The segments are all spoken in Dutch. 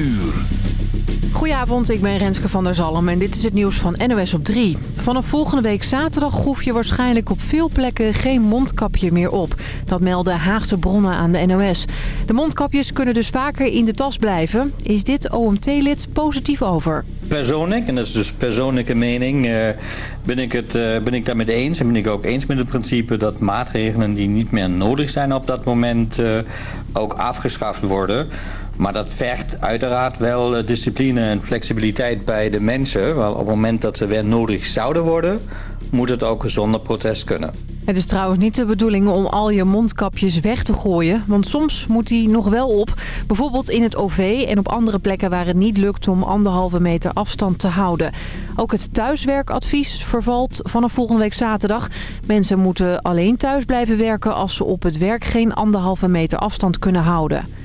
uur. Goedenavond, ik ben Renske van der Zalm en dit is het nieuws van NOS op 3. Vanaf volgende week zaterdag hoef je waarschijnlijk op veel plekken geen mondkapje meer op. Dat melden Haagse bronnen aan de NOS. De mondkapjes kunnen dus vaker in de tas blijven. Is dit OMT-lid positief over? Persoonlijk, en dat is dus persoonlijke mening, eh, ben, ik het, eh, ben ik daarmee eens. En ben ik ook eens met het principe dat maatregelen die niet meer nodig zijn op dat moment eh, ook afgeschaft worden. Maar dat vergt uiteraard wel discipline en flexibiliteit bij de mensen. Want op het moment dat ze weer nodig zouden worden, moet het ook zonder protest kunnen. Het is trouwens niet de bedoeling om al je mondkapjes weg te gooien. Want soms moet die nog wel op. Bijvoorbeeld in het OV en op andere plekken waar het niet lukt om anderhalve meter afstand te houden. Ook het thuiswerkadvies vervalt vanaf volgende week zaterdag. Mensen moeten alleen thuis blijven werken als ze op het werk geen anderhalve meter afstand kunnen houden.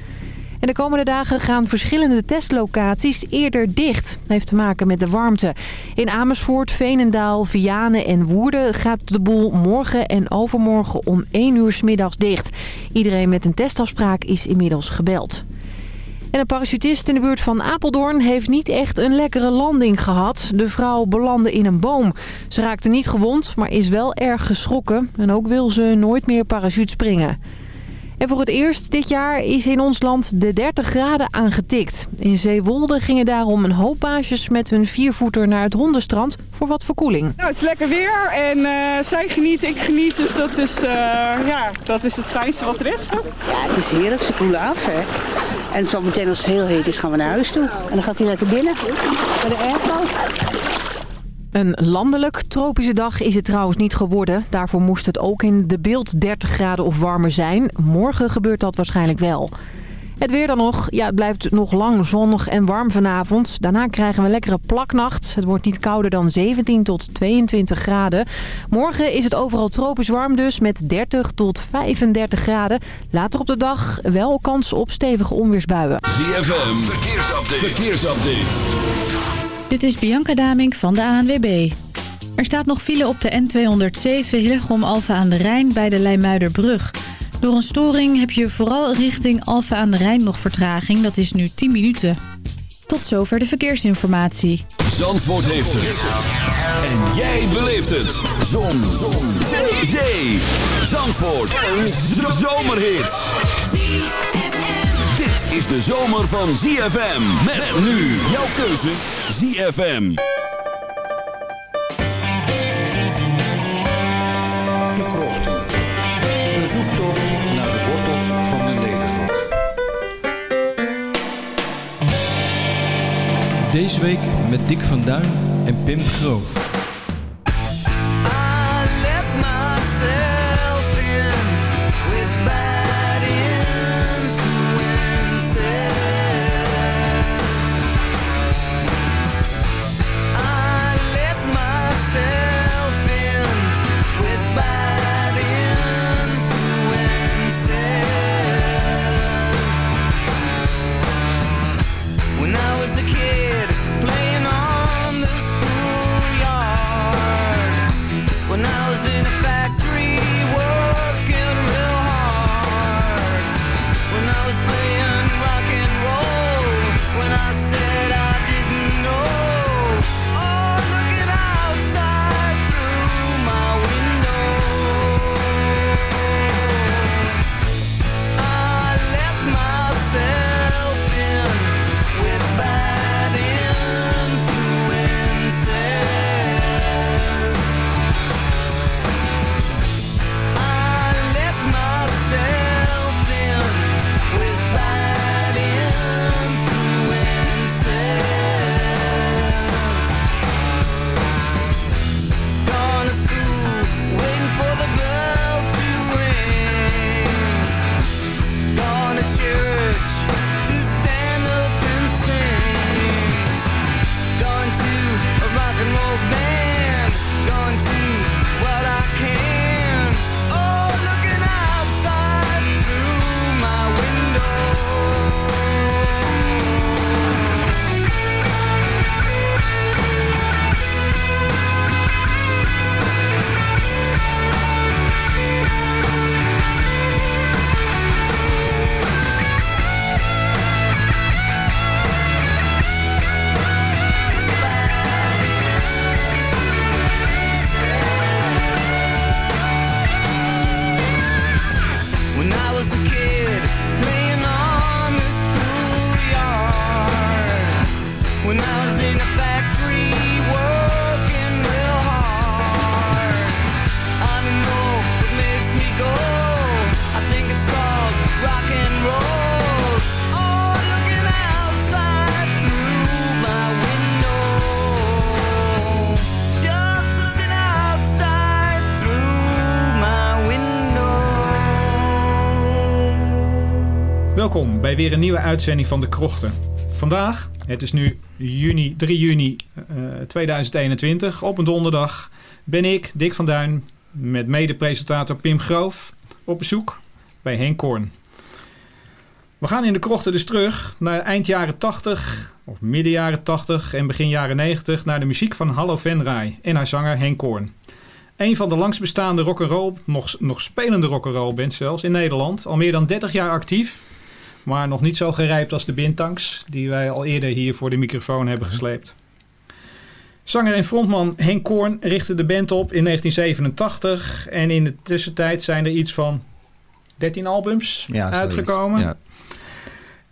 En de komende dagen gaan verschillende testlocaties eerder dicht. Dat heeft te maken met de warmte. In Amersfoort, Veenendaal, Vianen en Woerden gaat de boel morgen en overmorgen om 1 uur middags dicht. Iedereen met een testafspraak is inmiddels gebeld. En een parachutist in de buurt van Apeldoorn heeft niet echt een lekkere landing gehad. De vrouw belandde in een boom. Ze raakte niet gewond, maar is wel erg geschrokken. En ook wil ze nooit meer parachute springen. En voor het eerst dit jaar is in ons land de 30 graden aangetikt. In Zeewolde gingen daarom een hoop baasjes met hun viervoeter naar het hondenstrand voor wat verkoeling. Nou, het is lekker weer en uh, zij geniet, ik geniet, dus dat is, uh, ja, dat is het fijnste wat er is. Ja, het is heerlijk, ze koelen af. Hè. En zo meteen als het heel heet is gaan we naar huis toe. En dan gaat hij lekker binnen bij de airco. Een landelijk tropische dag is het trouwens niet geworden. Daarvoor moest het ook in de beeld 30 graden of warmer zijn. Morgen gebeurt dat waarschijnlijk wel. Het weer dan nog. Ja, het blijft nog lang zonnig en warm vanavond. Daarna krijgen we een lekkere plaknacht. Het wordt niet kouder dan 17 tot 22 graden. Morgen is het overal tropisch warm dus met 30 tot 35 graden. Later op de dag wel kans op stevige onweersbuien. ZFM, verkeersupdate. verkeersupdate. Dit is Bianca Damink van de ANWB. Er staat nog file op de N207 Hillegom Alfa aan de Rijn bij de Leimuiderbrug. Door een storing heb je vooral richting Alfa aan de Rijn nog vertraging. Dat is nu 10 minuten. Tot zover de verkeersinformatie. Zandvoort heeft het. En jij beleeft het. Zon. Zon. Zee. Zandvoort. Een zomerhit is de zomer van ZFM. Met nu jouw keuze ZFM. De krochten. Een zoektocht naar de wortels van de nederrok. Deze week met Dick van Duin en Pim Groof. myself Welkom bij weer een nieuwe uitzending van De Krochten. Vandaag, het is nu juni, 3 juni eh, 2021, op een donderdag, ben ik, Dick van Duin, met mede-presentator Pim Groof op bezoek bij Henk Koorn. We gaan in De Krochten dus terug naar eind jaren 80, of midden jaren 80 en begin jaren 90, naar de muziek van Hallo Venray en haar zanger Henk Koorn. Een van de langstbestaande rock'n'roll, nog, nog spelende rock'n'roll bands zelfs in Nederland. Al meer dan 30 jaar actief. Maar nog niet zo gerijpt als de Bintanks, die wij al eerder hier voor de microfoon hebben gesleept. Zanger en frontman Henk Koorn richtte de band op in 1987. En in de tussentijd zijn er iets van 13 albums Ja, uitgekomen. Ja.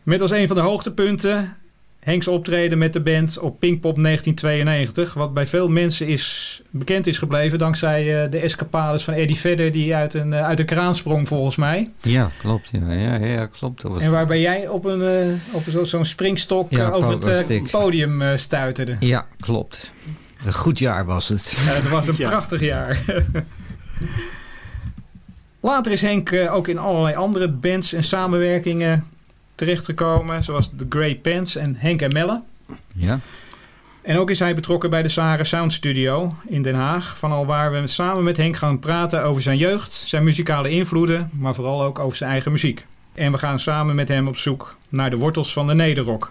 Met als een van de hoogtepunten Henks optreden met de band op Pinkpop 1992. Wat bij veel mensen is, bekend is gebleven dankzij eh, de escapades van Eddie Vedder die uit een, eh, uit een kraan sprong volgens mij. Ja, klopt. Ja, ja, ja klopt. Dat was En waarbij jij op, een, eh, op zo- zo'n springstok Ja, over het podium eh, stuiterde. Ja, klopt. Een goed jaar was het. Ja, het was een Ja. prachtig jaar. Later is Henk ook in allerlei andere bands en samenwerkingen terechtgekomen. Zoals The Grey Pants en Henk en Melle. Ja. En ook is hij betrokken bij de Sahara Sound Studio in Den Haag. Van waar we samen met Henk gaan praten over zijn jeugd, zijn muzikale invloeden, maar vooral ook over zijn eigen muziek. En we gaan samen met hem op zoek naar de wortels van de nederrock.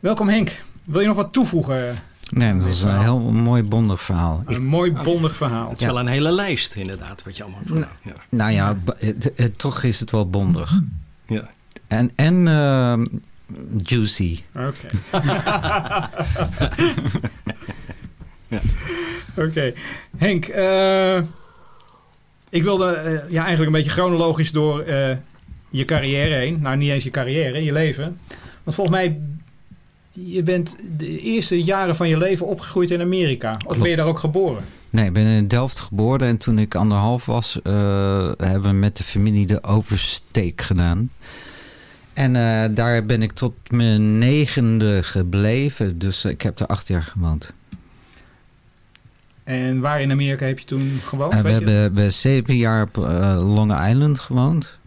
Welkom Henk. Wil je nog wat toevoegen? Nee, dat was een heel mooi bondig verhaal. Een mooi bondig verhaal. Het is wel een hele lijst inderdaad, wat je allemaal hebt gedaan. Ja. Nou ja, b- het- het- toch is het wel bondig. Ja. En, en ehm, juicy. Oké. Oké. Henk, eh, ik wilde eh, ja, eigenlijk een beetje chronologisch door eh, je carrière heen. Nou, niet eens je carrière, je leven. Want volgens mij, je bent de eerste jaren van je leven opgegroeid in Amerika. Of ben je daar ook geboren? Nee, ik ben in Delft geboren en toen ik anderhalf was, eh, hebben we met de familie de oversteek gedaan. En eh, daar ben ik tot mijn negende gebleven, dus ik heb er acht jaar gewoond. En waar in Amerika heb je toen gewoond? Eh, we weet je? hebben we zeven jaar op eh, Long Island gewoond.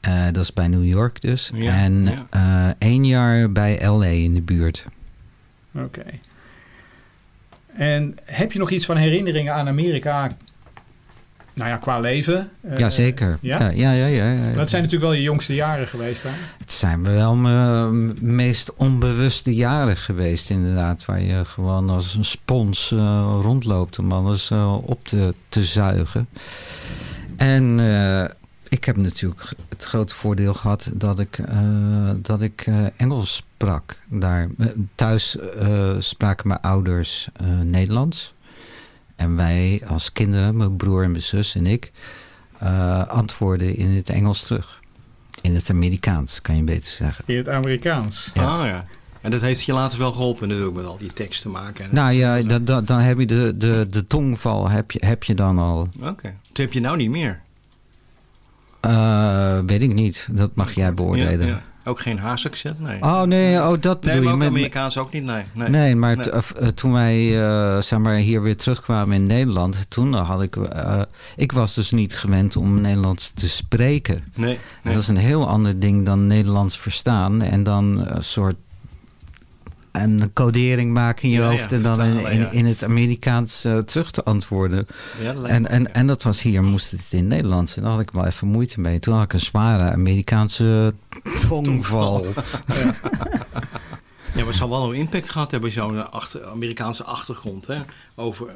Eh, dat is bij New York dus. Ja, en ja. eh, één jaar bij LA in de buurt. Oké. En heb je nog iets van herinneringen aan Amerika? Nou ja, qua leven. Eh, ja, zeker. Ja? Ja, ja, ja, ja, het zijn natuurlijk wel je jongste jaren geweest daar. Het zijn wel mijn meest onbewuste jaren geweest, inderdaad. Waar je gewoon als een spons eh, rondloopt om alles eh, op te, te zuigen. En ik heb natuurlijk het grote voordeel gehad dat ik, dat ik Engels sprak daar. Thuis spraken mijn ouders Nederlands. En wij als kinderen, mijn broer en mijn zus en ik, eh, antwoorden in het Engels terug. In het Amerikaans, kan je beter zeggen. In het Amerikaans. Ah ja. En dat heeft je later wel geholpen natuurlijk met al die teksten maken. En Nou ja, da- da- dan heb je de, de, de tongval heb je, heb je dan al. Oké. Dat heb je nou niet meer. Eh, weet ik niet, dat mag jij beoordelen. Ja, ja. Ook geen Haas-accent? Nee. Oh nee, oh, dat nee, bedoel maar je. ook Met- Amerikaans ook niet? Nee. Nee, Nee, maar Nee. eh, toen wij eh, zeg maar, hier weer terugkwamen in Nederland, toen had ik. eh, ik was dus niet gewend om Nederlands te spreken. Nee, nee. Dat is een heel ander ding dan Nederlands verstaan en dan een soort een codering maken in je Ja, hoofd ja, en dan in, vertalen, in, het Amerikaans eh, terug te antwoorden. Ja, dat en, me en, en dat was hier, moest het in het Nederlands. En daar had ik wel even moeite mee. Toen had ik een zware Amerikaanse tongval. Ja. Maar het zal wel een impact gehad hebben, zo'n achter, Amerikaanse achtergrond. Hè? Over eh,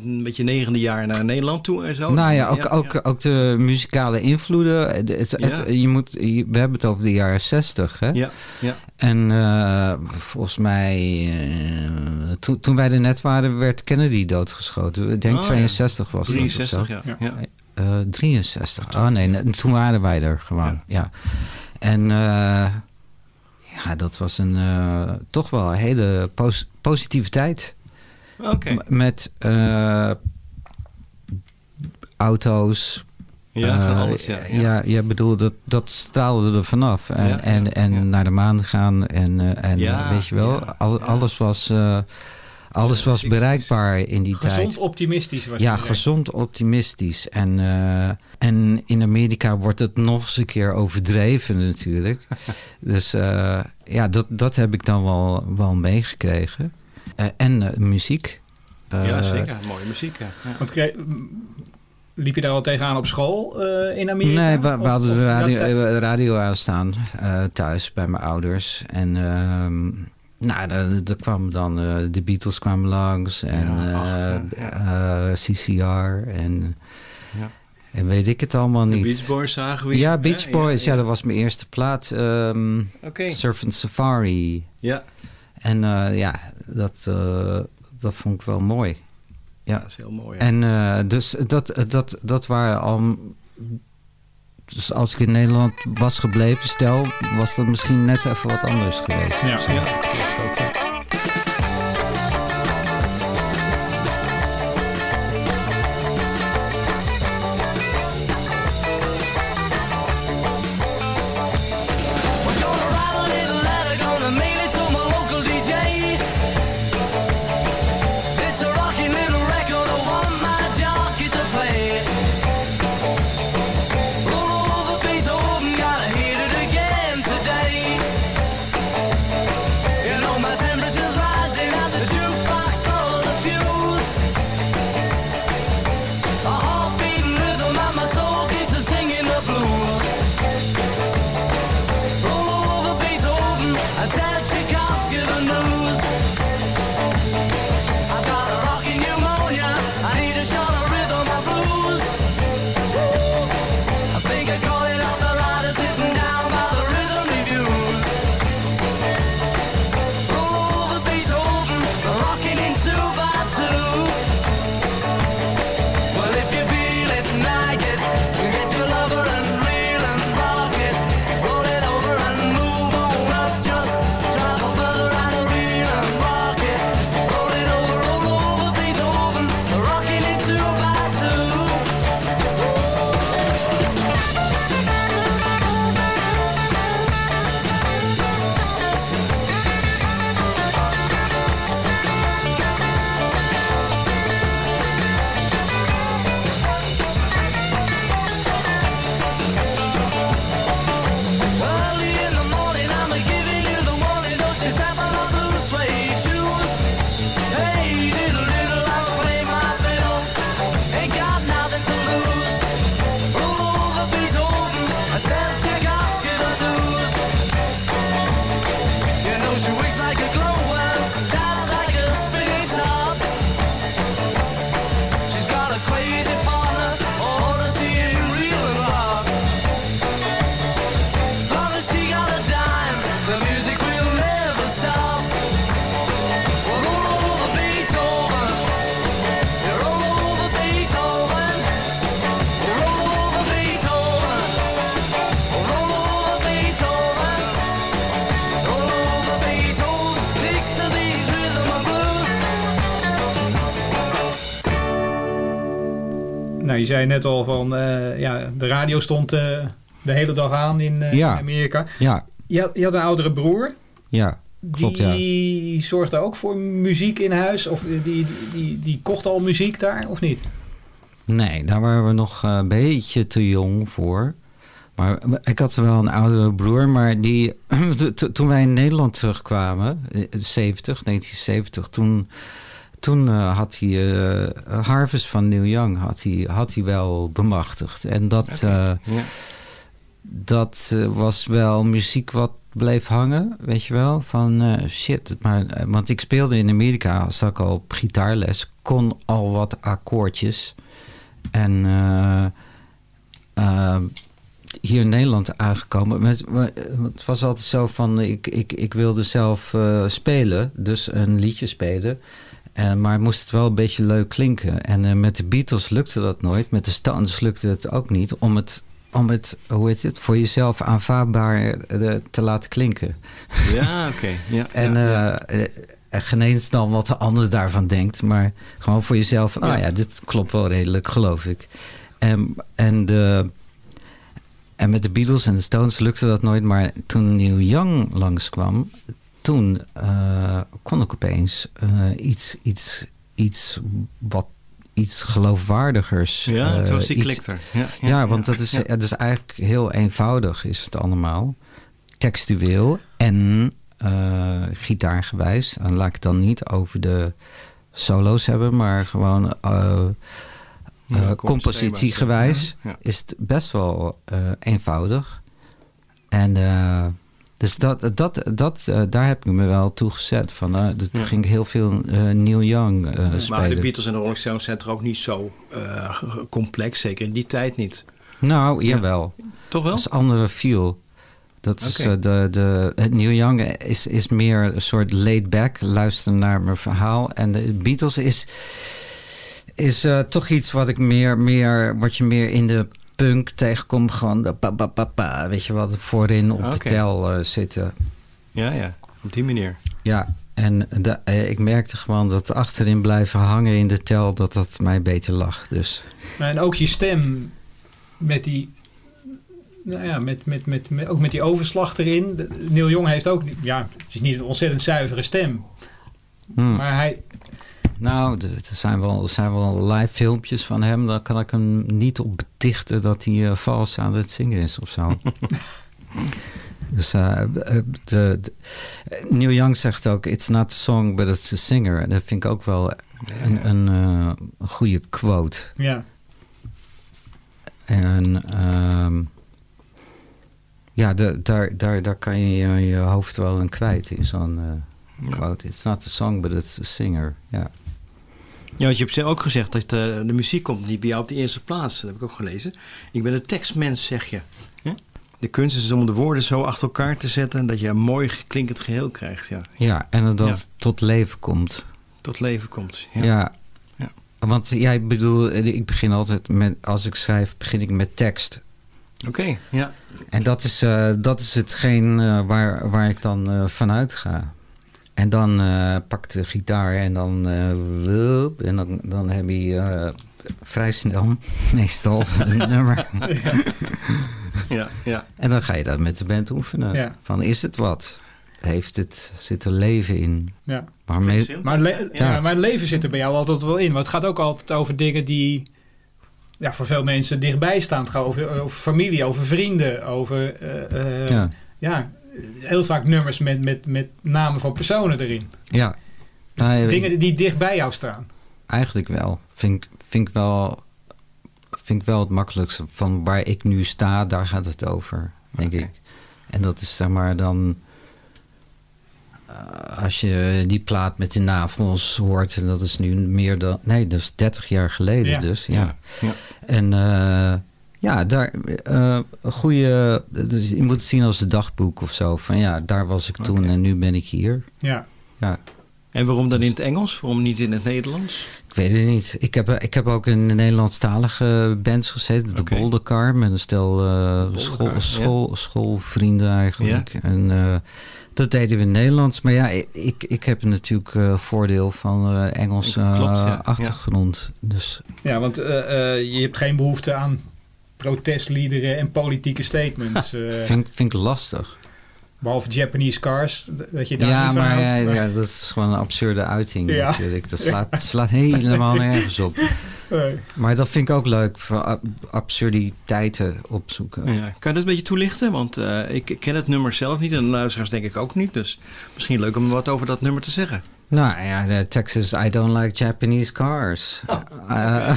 met je negende jaar naar Nederland toe en zo. Nou ja, ook, ook, ook de muzikale invloeden. Het, het, je moet, je- we hebben het over de jaren zestig. Hè? Ja, ja. En eh, volgens mij, eh, toen, toen wij er net waren, werd Kennedy doodgeschoten. Ik denk Oh, ja. 62 was 63, dat. of zo. ja. ja. Eh, 63. Oh nee, ne- toen waren wij er gewoon. Ja. En ja, dat was een toch wel een hele pos- positive Met eh, auto's. Ja, van eh, alles, ja, ja. ja. ja, bedoel, dat, dat straalde er vanaf. En, Ja, en, ja, en ja. naar de maan gaan en, eh, en Ja, weet je wel, ja, al- alles was... eh, alles was bereikbaar in die tijd. Gezond optimistisch was Ja, gezond optimistisch. En, eh, en in Amerika wordt het nog eens een keer overdreven natuurlijk. dus eh, ja, dat, dat heb ik dan wel, wel meegekregen. Eh, en eh, muziek. ja, Eh, zeker. Mooie muziek, ja. ja. Want liep je daar al tegenaan op school eh, in Amerika? Nee, we, hadden of- de radio, aanstaan eh, thuis bij mijn ouders. En ehm, nou, daar, daar kwam dan eh, de Beatles kwamen langs en Ja, eh, acht, eh, CCR en, Ja. en weet ik het allemaal De niet. Beach Boys zagen we. Ja, Beach hè? Boys, ja, ja. dat was mijn eerste plaat. ehm Oké. Surf and Safari. Ja, En eh, ja, dat, eh, dat vond ik wel mooi. Ja. dat is heel mooi. ja. En eh, dus dat, dat, dat waren al. Dus als ik in Nederland was gebleven, stel, was dat misschien net even wat anders geweest. Ja. of zo. Ja, dat klopt ook, je zei net al van, eh, ja, de radio stond eh, de hele dag aan in, eh, Ja. in Amerika. Ja, Je had, je had een oudere broer. ja, klopt ja. Die zorgde ook voor muziek in huis? Of die, die, die, die kocht al muziek daar, of niet? Nee, daar waren we nog een beetje te jong voor. Maar ik had wel een oudere broer, maar die, to- toen wij in Nederland terugkwamen, eh, 70, 1970, toen, toen eh, had hij eh, Harvest van Neil Young had hij, had hij wel bemachtigd. En dat, eh, dat was wel muziek wat bleef hangen, weet je wel. Van shit, maar, want ik speelde in Amerika, als ik al op gitaarles, kon al wat akkoordjes. En hier in Nederland aangekomen. Met, het was altijd zo van, ik, ik, ik wilde zelf spelen, dus een liedje spelen. En, maar moest het wel een beetje leuk klinken. En eh, met de Beatles lukte dat nooit. Met de Stones lukte het ook niet. Om het, om het hoe heet het, voor jezelf aanvaardbaar eh, te laten klinken. Ja, oké. Ja, En ja, ja. eh, eh, en geen eens dan wat de ander daarvan denkt. Maar gewoon voor jezelf van, Ja. ja, dit klopt wel redelijk, geloof ik. En, en, de, en met de Beatles en de Stones lukte dat nooit. Maar toen Neil Young langskwam, toen eh, kon ik opeens eh, iets, iets, iets wat iets geloofwaardigers. Ja, eh, toen was die iets- klik er. Ja, Ja, ja, want ja, dat is, het is eigenlijk heel eenvoudig, is het allemaal. Textueel en eh, gitaargewijs. En laat ik het dan niet over de solo's hebben, maar gewoon eh, eh, compositiegewijs, is het best wel eh, eenvoudig. En eh, dus dat, dat, dat, eh, daar heb ik me wel toe gezet. Van, eh, dat Ja. ging heel veel eh, Neil Young eh, Maar de spelen. Beatles en de Rolling Stones zijn toch ook niet zo complex, zeker in die tijd niet. Nou, jawel. Toch wel? Dat is andere feel. Dat is de, de, het Neil Young is, is meer een soort laid back, luisteren naar mijn verhaal. En de Beatles is, is toch iets wat ik meer, meer, wat je meer in de punk tegenkomt. Gewoon de pa, pa, pa, pa, weet je wat, voorin op de Oké. tel eh, zitten. Ja, ja, op die manier. Ja, en de, eh, ik merkte gewoon dat achterin blijven hangen in de tel, dat dat mij beter lag. Dus En ook je stem met die... Nou ja, met, met, met, met- ook met die overslag erin. Neil Young heeft ook... Ja, het is niet een ontzettend zuivere stem. Hmm. Maar hij... Nou, er zijn wel, zijn wel live filmpjes van hem. Daar kan ik hem niet op betichten dat hij eh, vals aan het zingen is of zo. dus eh, de, de- Neil Young zegt ook: It's not a song, but it's a singer. En dat vind ik ook wel een, een, een goede quote. Ja. En ehm, ja, de, daar, daar, daar kan je je, hoofd wel in kwijt in zo'n eh, quote. It's not a song, but it's a singer. Ja. Ja, want je hebt ook gezegd dat de, de muziek komt niet bij jou op de eerste plaats. Dat heb ik ook gelezen. Ik ben een tekstmens, zeg je. Ja? De kunst is om de woorden zo achter elkaar te zetten... dat je een mooi klinkend geheel krijgt. Ja. Ja, en dat Ja. het tot leven komt. Tot leven komt. Ja. Ja. Want jij bedoel, ik begin altijd met, als ik schrijf, begin ik met tekst. Oké, ja. En dat is, eh, dat is hetgeen eh, waar, waar ik dan eh, vanuit ga. En dan eh, pak ik de gitaar en dan, eh, wup, en dan, dan heb je eh, vrij snel, meestal, een nummer. Ja, ja. En dan ga je dat met de band oefenen. Ja. Van, is het wat? Heeft het, zit er leven in? Ja. Waarmee, Maar, le- ja. Ja. maar het leven zit er bij jou altijd wel in. Want het gaat ook altijd over dingen die ja, voor veel mensen dichtbij staan. Het gaat over, over familie, over vrienden, over eh, eh, Ja. ja. Heel vaak nummers met, met, met namen van personen erin. ja. Dus Nou, dingen die dicht bij jou staan. Eigenlijk wel. Vind, ik- vind, ik wel. vind ik wel het makkelijkste. Van waar ik nu sta, daar gaat het over, denk ik. En dat is zeg maar dan... eh, als je die plaat met de navels hoort... en dat is nu meer dan... Nee, dat is 30 jaar geleden Ja. dus. Ja. Ja, ja. En eh, ja, daar... eh, een goede... Dus je moet het zien als een dagboek of zo. Van ja, daar was ik toen en nu ben ik hier. Ja. Ja. En waarom dan in het Engels? Waarom niet in het Nederlands? Ik weet het niet. Ik heb, ik heb ook in de Nederlandstalige bands gezeten. De. Bolderkar met een stel eh, Bolderkar, school, ja. school, schoolvrienden eigenlijk. En eh, dat deden we in het Nederlands. Maar ja, ik, ik heb natuurlijk eh, voordeel van eh Engelse Klopt, ja. eh, achtergrond. Dus Ja, want eh, eh, je hebt geen behoefte aan protestliederen en politieke statements. eh, vind, ik- vind ik lastig. behalve Japanese cars, dat je daar Ja niet van maar, houdt. ja, Maar- ja, dat is gewoon een absurde uiting Ja. natuurlijk. Dat slaat, slaat helemaal nergens op. Nee. Maar dat vind ik ook leuk, voor ab- absurditeiten opzoeken. Ja. Kan je dat een beetje toelichten? Want eh, ik ken het nummer zelf niet en de luisteraars denk ik ook niet. Dus misschien leuk om wat over dat nummer te zeggen. Nou ja, de is I don't like Japanese cars. Eh,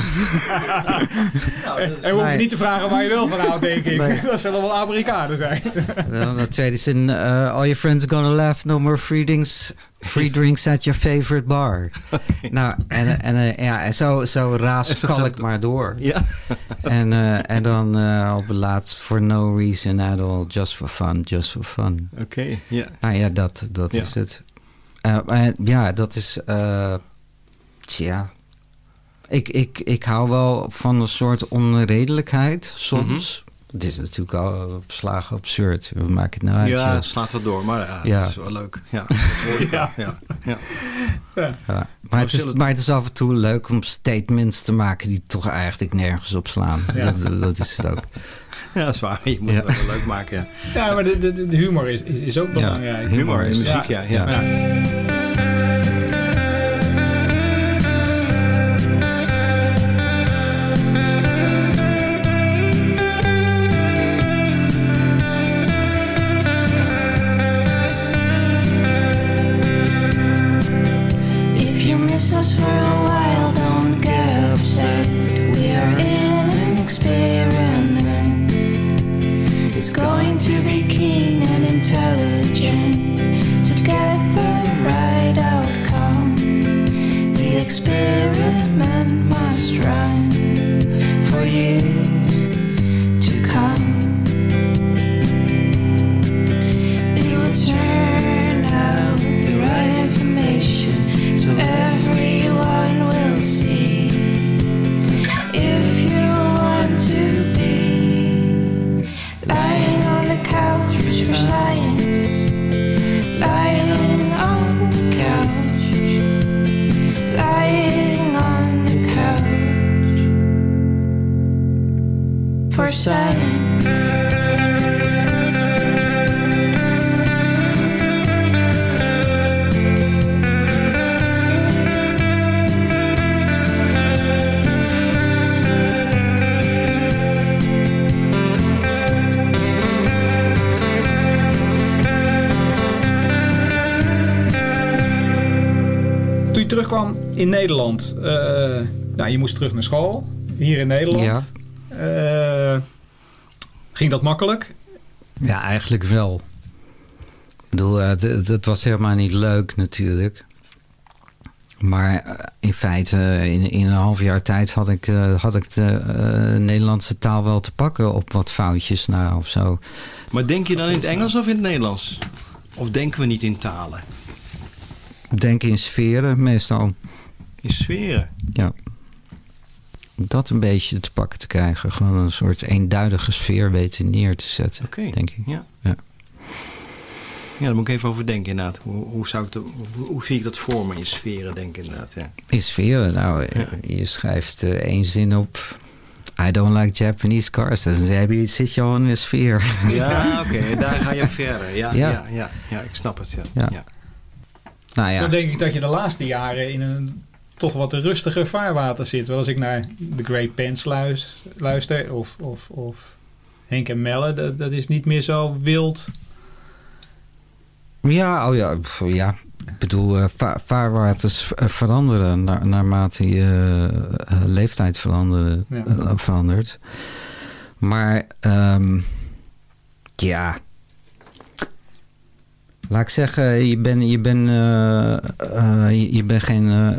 En we hoeven niet te vragen waar je wel van houdt, denk ik. Nee. Dat zullen wel Amerikanen zijn. dan de tweede zin, eh, all your friends are gonna laugh, no more free drinks, free drinks at your favorite bar. Nou, en, en, eh, ja, en zo, zo raaskal ik maar door. Ja. En, eh, en dan eh, op het laatst, for no reason at all, just for fun, just for fun. Oké, ja. Nou ja, dat, dat is het. Eh, ja, dat is. eh tja. Ik, ik, ik hou wel van een soort onredelijkheid soms. Het is natuurlijk al verslagen absurd. We maken het nou uit. Ja, het slaat wat door, maar ja, Ja. dat is wel leuk. Ja, dat hoor ja. Ja. Ja, maar, het is, maar het is af en toe leuk om statements te maken die toch eigenlijk nergens op slaan. Ja. Dat, dat is het ook. Ja, dat is waar. Je moet het wel leuk maken, ja. Ja, maar de, de, de humor is, is, is ook belangrijk. humor in muziek, ja, ja. Nederland, eh, nou, je moest terug naar school, hier in Nederland. Eh, ging dat makkelijk? Ja, eigenlijk wel. Ik bedoel, eh, het, was helemaal niet leuk natuurlijk. Maar in feite, in, in een half jaar tijd had ik, eh, had ik de eh, Nederlandse taal wel te pakken op wat foutjes na of zo. Maar denk je dan in het Engels of in het Nederlands? Of denken we niet in talen? Denk in sferen meestal. In sferen? Ja. Om Dat een beetje te pakken te krijgen. Gewoon een soort eenduidige sfeer weten neer te zetten, Oké, denk ik. ja. Ja. Ja, daar moet ik even over denken inderdaad. Hoe, hoe, zou ik dat, hoe, hoe zie ik dat voor me in sferen denken inderdaad, ja. In sferen, nou, je schrijft eh, één zin op. I don't like Japanese cars. Dan heb je, zit je al in een sfeer. Ja, oké, daar ga je verder. Ja, ja. Ja. Ja, ja, ik snap het. Ja. Ja. Ja. Nou ja, Dan denk ik dat je de laatste jaren in een toch wat rustiger vaarwater zit. Want als ik naar The Great Pants luis- luister of, of, of Henk en Melle, dat, dat is niet meer zo wild. ja, oh ja, ja. Ik bedoel, eh, va- vaarwaters eh, veranderen na- naarmate je eh, leeftijd veranderen, Ja. verandert. Maar ehm, ja, laat ik zeggen, je bent je ben, je, je bent geen.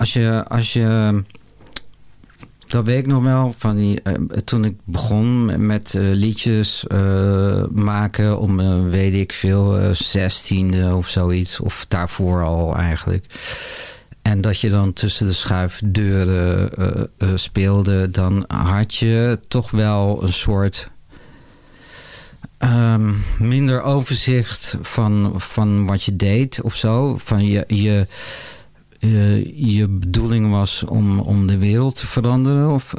Als je, als je dat weet ik nog wel. Van die, eh, toen ik begon met, eh, liedjes eh, maken om, weet ik veel, zestiende of zoiets. Of daarvoor al eigenlijk. En dat je dan tussen de schuifdeuren speelde. Dan had je toch wel een soort... ehm, minder overzicht van, van wat je deed of zo. Van je... je eh, je bedoeling was om, om de wereld te veranderen of,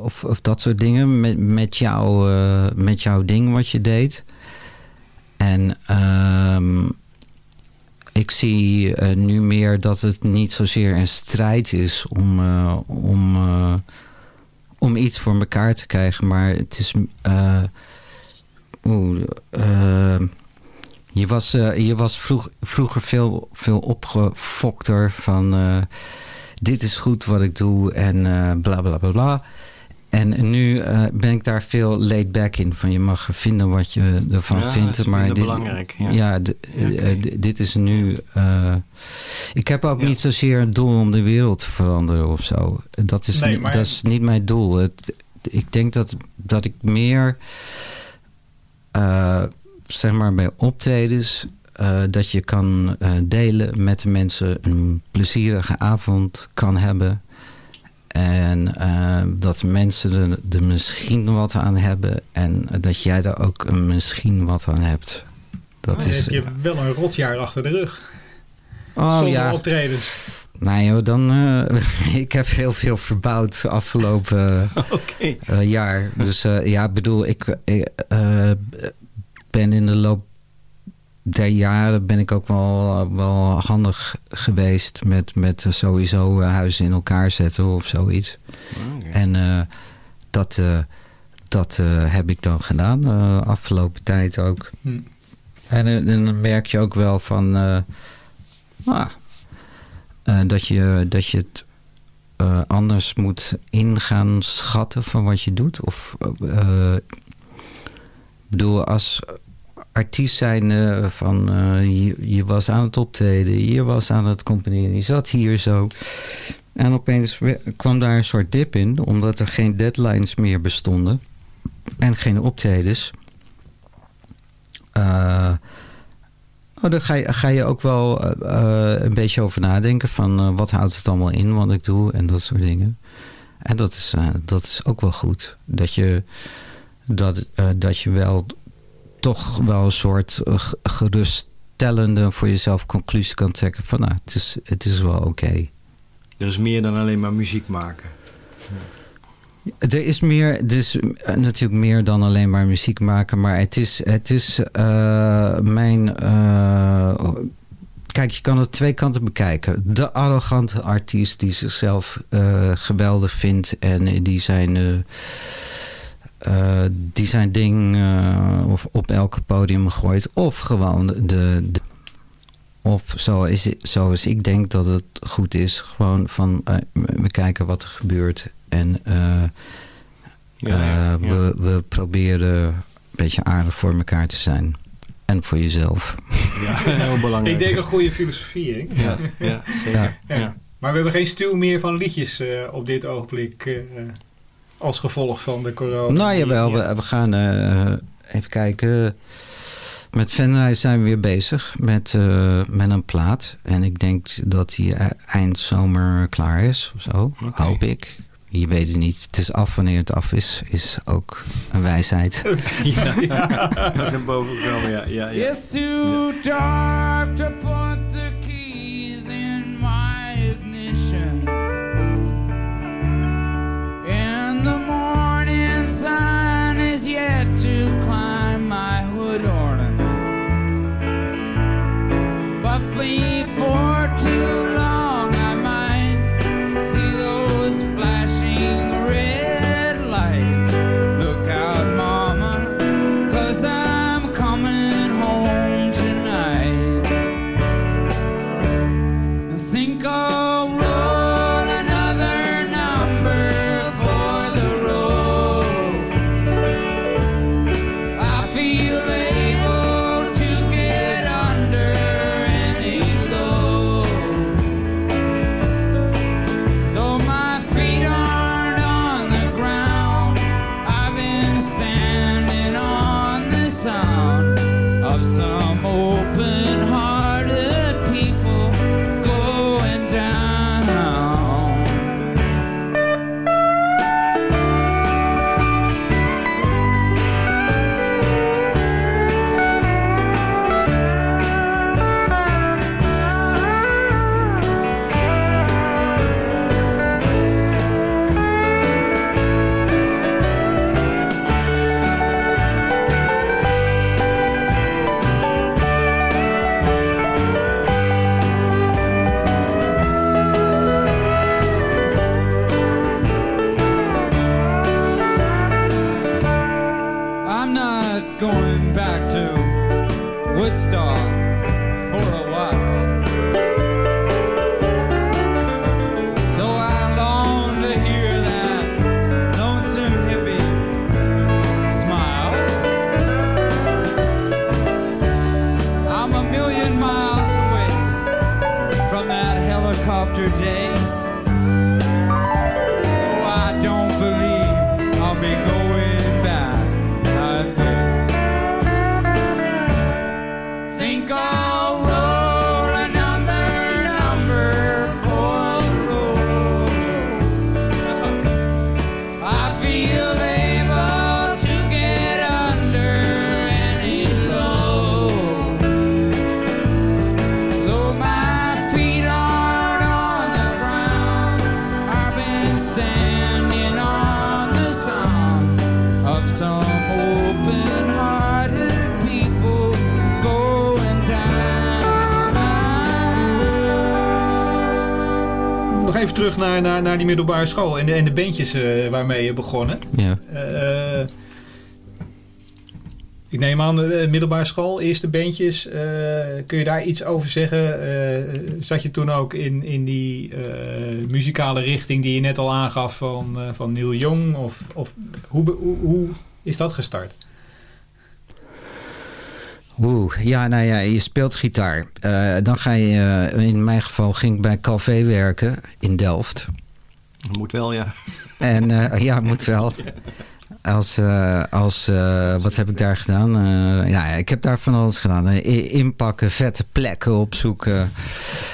of, of, dat soort dingen met, met, eh, met jouw ding wat je deed. En ehm, ik zie eh, nu meer dat het niet zozeer een strijd is om, om, om iets voor elkaar te krijgen, maar het is. Je was, eh, je was vroeg, vroeger veel, veel opgefokter van eh, dit is goed wat ik doe en eh bla bla bla bla. En nu ben ik daar veel laid back in. Van je mag vinden wat je ervan Ja, vindt. het is maar dit, belangrijk, ja. Dit is nu. ik heb ook niet zozeer het doel om de wereld te veranderen of zo. Dat is, Nee, niet, maar- dat is niet mijn doel. Het, ik denk dat, dat ik meer. Zeg maar bij optredens. eh, dat je kan eh, delen met de mensen. Een plezierige avond kan hebben. En eh, dat de mensen er, er misschien wat aan hebben. En dat jij daar ook een misschien wat aan hebt. Dat Dan is, heb je wel een rotjaar achter de rug. Oh, Zonder ja. optredens. Nee joh, dan... eh, ik heb heel veel verbouwd afgelopen eh, jaar. Dus eh, ja, bedoel, ik ben in de loop der jaren ben ik ook wel, wel handig geweest met, met sowieso eh, huizen in elkaar zetten of zoiets. En eh, dat, eh, dat eh, heb ik dan gedaan, eh, afgelopen tijd ook. Hm. En, en dan merk je ook wel van... eh, ah, eh, dat, je, dat je het eh, anders moet ingaan schatten van wat je doet. Of, eh, bedoel, als artiest zijn eh, van... eh, je, was aan het optreden, je was aan het componeren, je zat hier zo... En opeens kwam daar een soort dip in, omdat er geen deadlines meer bestonden. En geen optredens. Eh, oh, daar ga je, ga je ook wel eh, een beetje over nadenken van wat houdt het allemaal in wat ik doe en dat soort dingen. En dat is, dat is ook wel goed. Dat je, dat, eh, dat je wel toch wel een soort eh, geruststellende voor jezelf conclusie kan trekken van nou, het is, het is wel oké. Er is meer dan alleen maar muziek maken. Er is meer, er is eh, natuurlijk meer dan alleen maar muziek maken, maar het is, het is mijn. kijk, je kan het twee kanten bekijken. De arrogante artiest die zichzelf geweldig vindt en die zijn. Eh, die zijn ding eh, of op elke podium gooit. Of gewoon de. de of zoals, zoals ik denk dat het goed is. Gewoon van eh, we kijken wat er gebeurt. En eh, Ja, We, we proberen een beetje aardig voor elkaar te zijn. En voor jezelf. Ja, heel belangrijk. Ik denk een goede filosofie, hè? Ja, ja, zeker. Ja. Ja. Maar we hebben geen stuw meer van liedjes eh, op dit ogenblik eh, als gevolg van de corona. Nou jawel, we, we gaan eh, even kijken. Met Venray zijn we weer bezig met, eh, met een plaat. En ik denk dat die e- eind zomer klaar is. Of zo, hoop ik. Je weet het niet. Het is af wanneer het af is. Is ook een wijsheid. Ja, boven ja. ja, ja. It's too dark to the sun is yet to climb my hood ornament. But before terug naar, naar, naar die middelbare school en de, en de bandjes eh, waarmee je begonnen. Ja. Eh, ik neem aan de middelbare school, eerste bandjes. eh, kun je daar iets over zeggen? Eh, zat je toen ook in, in die eh, muzikale richting die je net al aangaf van, eh, van Neil Young? Of, of hoe, hoe, hoe is dat gestart? Oeh, ja, nou ja, je speelt gitaar. Eh, dan ga je, eh, in mijn geval ging ik bij Calvé werken in Delft. Moet wel, ja. En eh, ja, moet wel. Als, als wat heb ik daar gedaan? Ja, ik heb daar van alles gedaan. Inpakken, vette plekken opzoeken.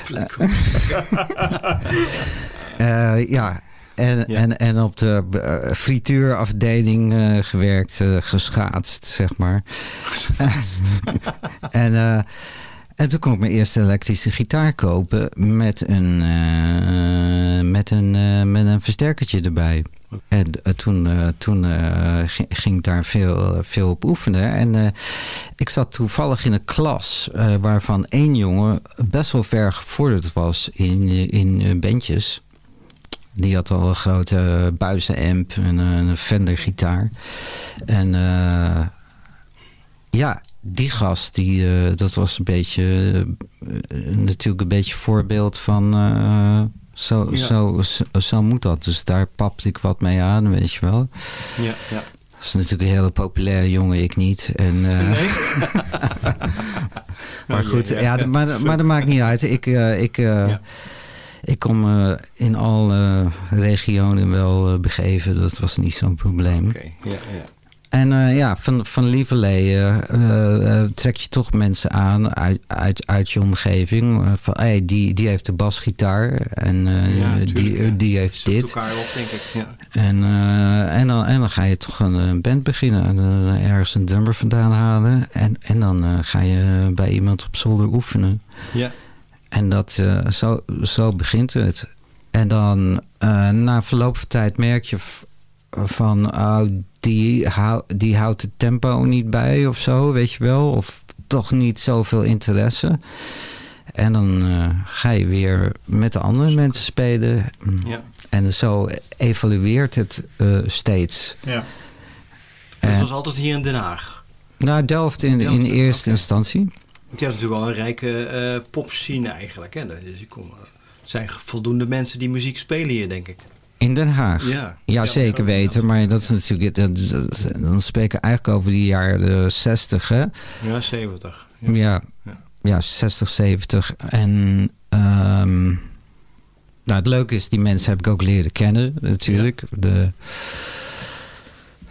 Eh, ja, en, En, en op de eh, frituurafdeling eh, gewerkt, geschaatst, zeg maar. en, en toen kon ik mijn eerste elektrische gitaar kopen met een, met een, met een versterkertje erbij. En toen, toen ging, ik daar veel, veel op oefenen. En ik zat toevallig in een klas waarvan één jongen best wel ver gevorderd was in, in bandjes. Die had al een grote buizenamp en eh, een Fender gitaar. En eh, ja, die gast, die, eh, dat was een beetje, natuurlijk een beetje voorbeeld van... zo, Ja. zo, zo, zo moet dat. Dus daar papte ik wat mee aan, weet je wel. Ja, ja. Dat is natuurlijk een hele populaire jongen, ik niet. En, eh, maar goed, ja, ja, ja. maar, maar dat maakt niet uit. Ik, ik, ik kon me in alle regionen wel eh, begeven. Dat was niet zo'n probleem. Oké, ja, ja. En eh, ja, van, van lieverlee eh, trek je toch mensen aan uit, uit, uit je omgeving. Van, hey, die, die heeft de basgitaar en die, ja. die heeft Zoekt dit. elkaar op, denk ik. Ja. En, en, dan, en dan ga je toch een, band beginnen. En ergens een drummer vandaan halen. En, en dan ga je bij iemand op zolder oefenen. Ja. En dat, eh, zo, zo begint het. En dan eh, na verloop van tijd merk je van... Oh, die, hou, die houdt het tempo niet bij of zo, weet je wel. Of toch niet zoveel interesse. En dan eh, ga je weer met de andere mensen spelen. Ja. En zo evalueert het steeds. Ja. Dat En- was altijd hier in Den Haag. nou, Delft in, Delft, in eerste instantie. Want je hebt natuurlijk wel een rijke eh popscene eigenlijk. Hè? Dus er zijn voldoende mensen die muziek spelen hier, denk ik. In Den Haag? Ja. Ja, Ja, zeker weten. Maar dat is natuurlijk... Dat, dat- dan spreken we eigenlijk over die jaren 60, hè? Ja, 70. Ja, ja. 60, 70. En ehm, nou, het leuke is, die mensen heb ik ook leren kennen, natuurlijk. De,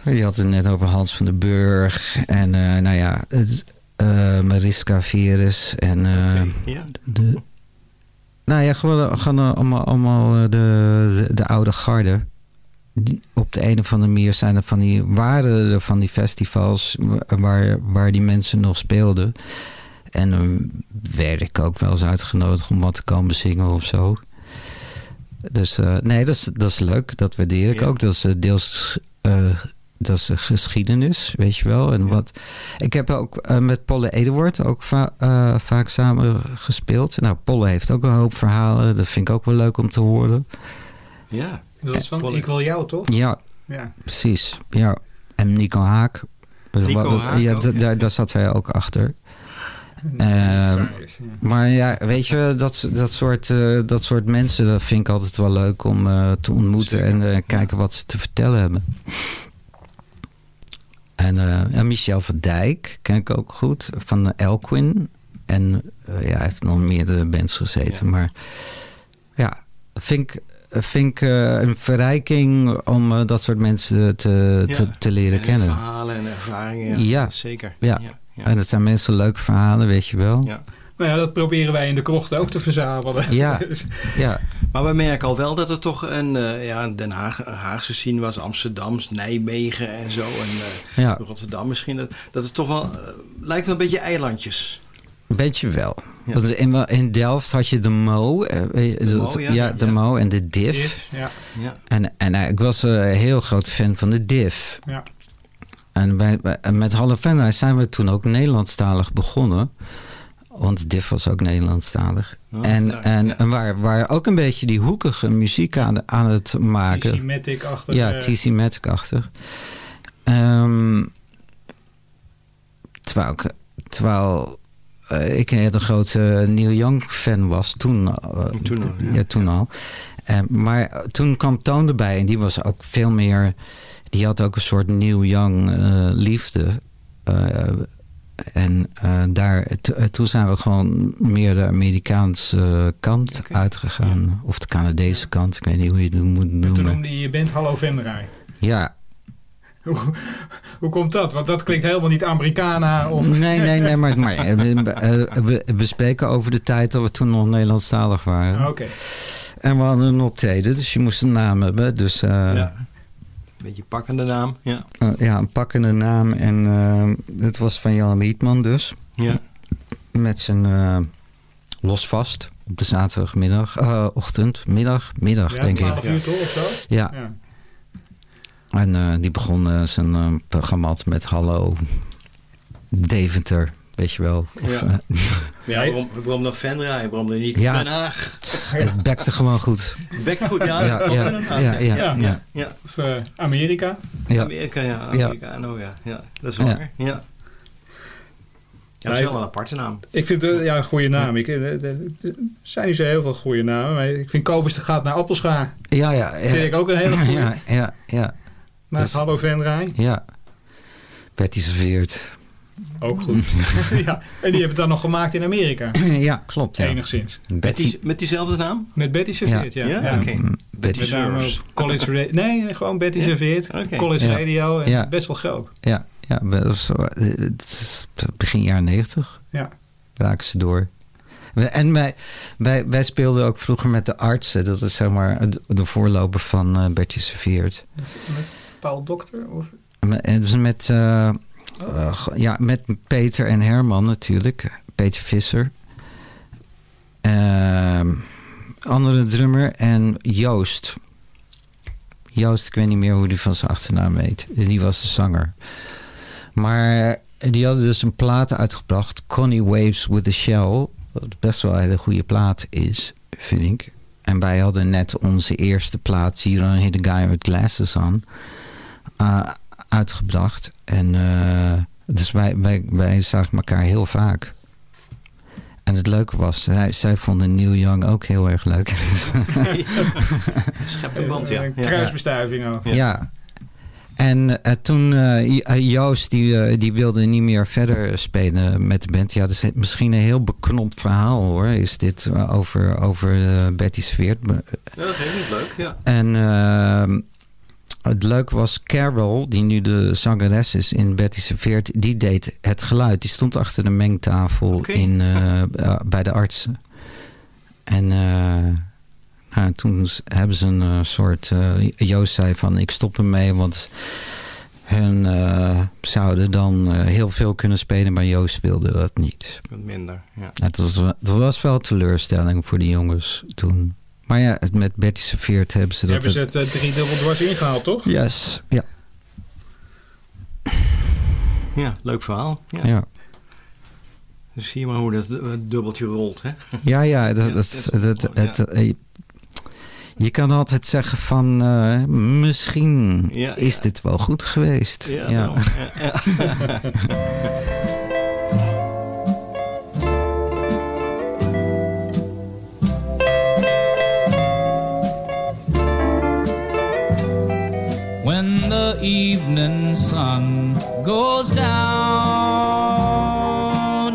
je had het net over Hans van den Burg. En eh, nou ja, het, eh, Mariska Veres. En eh, Ja. de, nou ja, gewoon, gewoon eh, allemaal, allemaal eh, de, de, de oude garde. Die, op de een of andere manier zijn er van die, waren er van die festivals wa- waar, waar die mensen nog speelden. En dan werd ik ook wel eens uitgenodigd om wat te komen zingen of zo. Dus eh, nee, dat is, dat is leuk. Dat waardeer ik Ja. ook. Dat is eh, deels eh, dat is een geschiedenis, weet je wel. En wat, ik heb ook eh, met Polle Eduard ook va- eh, vaak samen gespeeld. Nou, Polle heeft ook een hoop verhalen. Dat vind ik ook wel leuk om te horen. Ja. Dat is van Ik wil jou, toch? Ja, Ja. precies. Ja. En Nico Haak. Nico Wa- Haak ja, ook, da- ja. Daar, daar zat hij ook achter. Ehm, ja. maar ja, weet je, dat, dat, soort, eh, dat soort mensen, dat vind ik altijd wel leuk om te ontmoeten en eh, kijken wat ze te vertellen hebben. En, eh, en Michel van Dijk ken ik ook goed, van Elquin. En eh, ja, hij heeft nog meerdere bands gezeten. Maar ja, vind ik, vind ik eh, een verrijking om dat soort mensen te, Ja. te, te leren En kennen. verhalen en ervaringen. Ja, Zeker. Ja. Ja, ja. en dat zijn mensen leuke verhalen, weet je wel. Ja. Nou ja, dat proberen wij in de krocht ook te verzamelen. Ja, Dus- ja. Maar we merken al wel dat het toch een, eh, ja, Den Haag, een Haagse scene was. Amsterdam, Nijmegen en zo. En eh, Ja. Rotterdam misschien. Dat, dat is toch wel... eh, lijkt wel een beetje eilandjes. Een beetje wel. Ja. In, in Delft had je de Mo. De Mo, ja. ja, de Ja. Mo en de Div. Div, ja. Ja. En, en ik was een heel groot fan van de Div. Ja. En bij, met Halle Venray zijn we toen ook Nederlandstalig begonnen. Want Diff was ook Nederlandstalig. Oh, en en, en waar, waar ook een beetje die hoekige muziek aan, aan het maken. TC-Matic-achtig, Ja, eh. TC Matic-achtig. Ehm, terwijl ik, terwijl eh, ik een hele grote Neil Young fan was toen. eh, Toen al, ja. toen al. Maar toen kwam Toon erbij en die was ook veel meer... Die had ook een soort Neil Young eh, liefde. Eh, en eh, daar, eh, toen zijn we gewoon meer de Amerikaanse kant uitgegaan. Of de Canadese kant, ik weet niet hoe je het moet Toen noemen. noemde je je band Hallo Venray. Ja, Hoe, hoe komt dat? Want dat klinkt helemaal niet Americana. Of... Nee, nee, nee, maar, maar eh, we, eh, we, spreken over de tijd dat we toen nog Nederlandstalig waren. Oké. En we hadden een optreden, dus je moest een naam hebben. Dus eh, Ja. Beetje pakkende naam. Ja. eh, ja, een pakkende naam. En eh, het was van Jan Rietman dus. Ja. Met zijn eh los vast op de zaterdagmiddag, eh, ochtend, middag, middag Ja, denk ik. 12 uur toch of zo? Ja. Ja. En eh, die begon zijn programma met Hallo Deventer, weet je wel. Of, Ja. eh, Ja, waarom, waarom dan Venray? Waarom dan niet Ja. Den Haag? het bekte gewoon goed. Bekt goed, ja. Ja, dat klopt ja, inderdaad. ja, ja, ja, ja. ja. Of eh, Amerika. Ja. Amerika, ja. Amerika, oh ja. ja. Dat is waar. Ja. Ja, dat is wel een aparte naam. Ik vind het ja, een goede naam. Ik, eh, er zijn niet zo heel veel goede namen. Maar ik vind Kobus gaat naar Appelscha. Ja, ja. ja. Vind ik ook een hele goede. Ja, ja, ja. Naast Dus- Hallo Venray. Ja. Betty serveert. Ook goed. ja. En die hebben het dan nog gemaakt in Amerika. ja, klopt. Ja. Enigszins. Met, die, met diezelfde naam? Met Betty serveert, ja. Ja? Oké. Mm, Betty Met op College Radio. Nee, gewoon Betty serveert. College Ja. Radio. En Ja. best wel groot. Ja, ja dat was, eh, begin jaren negentig Ja. raken ze door. En wij, wij, wij speelden ook vroeger met de artsen. Dat is zeg maar de, voorloper van eh Bertje Serveert. Met Paul Dokter? Of? En dus met, eh, eh, ja, met Peter en Herman natuurlijk. Peter Visser. Ehm, andere drummer en Joost. Joost, ik weet niet meer hoe die van zijn achternaam heet. Die was de zanger. Maar die hadden dus een plaat uitgebracht. Connie Waves with a Shell. Wat best wel een goede plaat is, vind ik. En wij hadden net onze eerste plaat, Don't Hit the Guy with Glasses On, eh, uitgebracht. En eh, dus wij, wij, wij zagen elkaar heel vaak. En het leuke was, zij, zij vonden Neil Young ook heel erg leuk. Schep een band, ja. Ja. Kruisbestuiving ook. Ja. En eh, toen eh, Jo- Joost, die, die wilde niet meer verder spelen met de band. Ja, dat is misschien een heel beknopt verhaal hoor. Is dit over, over Betty Sweert. Ja, dat is heel leuk, ja. En eh, het leuke was Carol, die nu de zangeres is in Betty Serveert, die deed het geluid. Die stond achter de mengtafel in, eh, eh, bij de artsen. En eh, nou, toen hebben ze een soort... Joost zei van, ik stop ermee, want hun zouden dan heel veel kunnen spelen, maar Joost wilde dat niet. Wat minder, ja. Het was, dat was wel teleurstelling voor die jongens toen. Maar ja, met Betty Serveert hebben ze dat... Hebben ze het eh, drie dubbel dwars ingehaald, toch? Yes, ja. Ja, leuk verhaal. Ja. Ja, Dus zie je maar hoe dat eh, dubbeltje rolt, hè? ja, ja, dat, Ja, dat, dat het, eh, je kan altijd zeggen van eh, misschien Ja, is dit wel goed geweest. Ja, ja. evening sun goes down,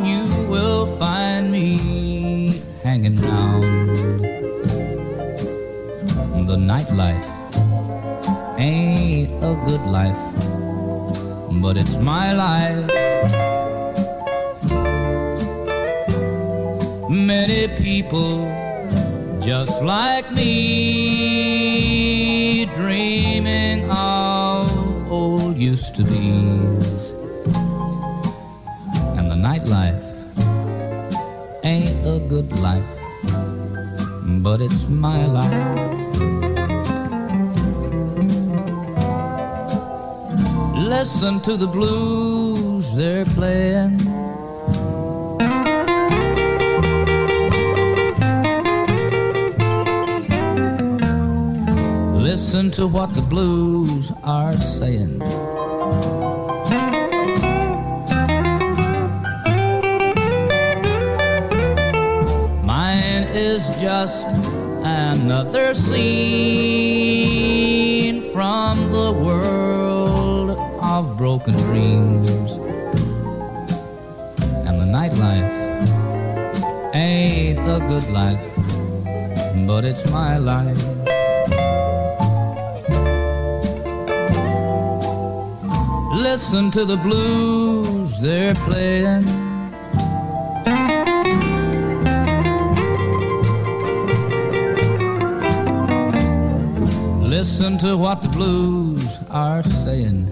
you will find me hanging round. The nightlife ain't a good life, but it's my life. Many people just like me, dreaming of used to these. And the nightlife ain't a good life, but it's my life. Listen to the blues they're playing. Listen to what the blues are saying. Is just another scene from the world of broken dreams. And the nightlife ain't a good life, but it's my life. Listen to the blues they're playing. Listen to what the blues are saying.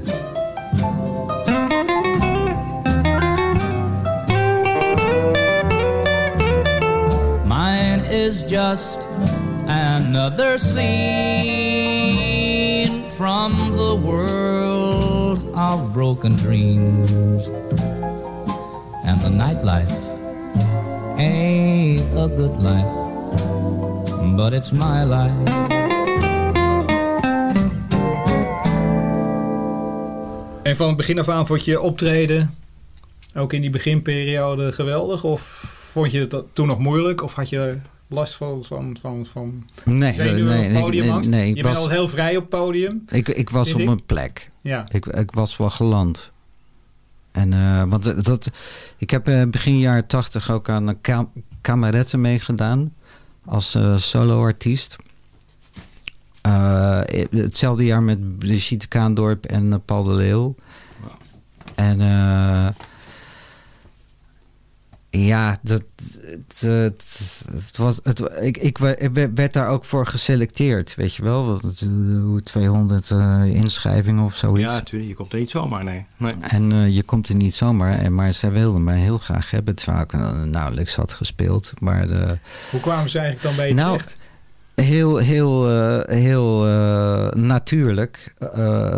Mine is just another scene from the world of broken dreams. And the nightlife ain't a good life, but it's my life. En van het begin af aan vond je optreden, ook in die beginperiode, geweldig? Of vond je het toen nog moeilijk? Of had je last van, van, van, van Nee, zenuwen nee, op nee, nee, je bent was- al heel vrij op podium. Ik, ik was op ik. mijn plek. Ja. Ik, ik was wel geland. En, eh, want dat- ik heb eh, begin jaren tachtig ook aan kameretten meegedaan. Als eh, soloartiest. Eh, hetzelfde jaar met Brigitte Kaandorp en eh, Paul de Leeuw. En eh, ja, dat, het was, het, ik, ik we- ik werd daar ook voor geselecteerd, weet je wel. Hoe 200 eh, inschrijvingen of zoiets. Ja, natuurlijk. Je komt er niet zomaar, nee. nee. En eh, je komt er niet zomaar, en- maar zij wilden mij heel graag hebben. Terwijl ik nauwelijks had gespeeld. Maar de, Hoe kwamen ze eigenlijk dan bij je Nou, terecht? Heel, heel, eh, heel eh, natuurlijk. eh,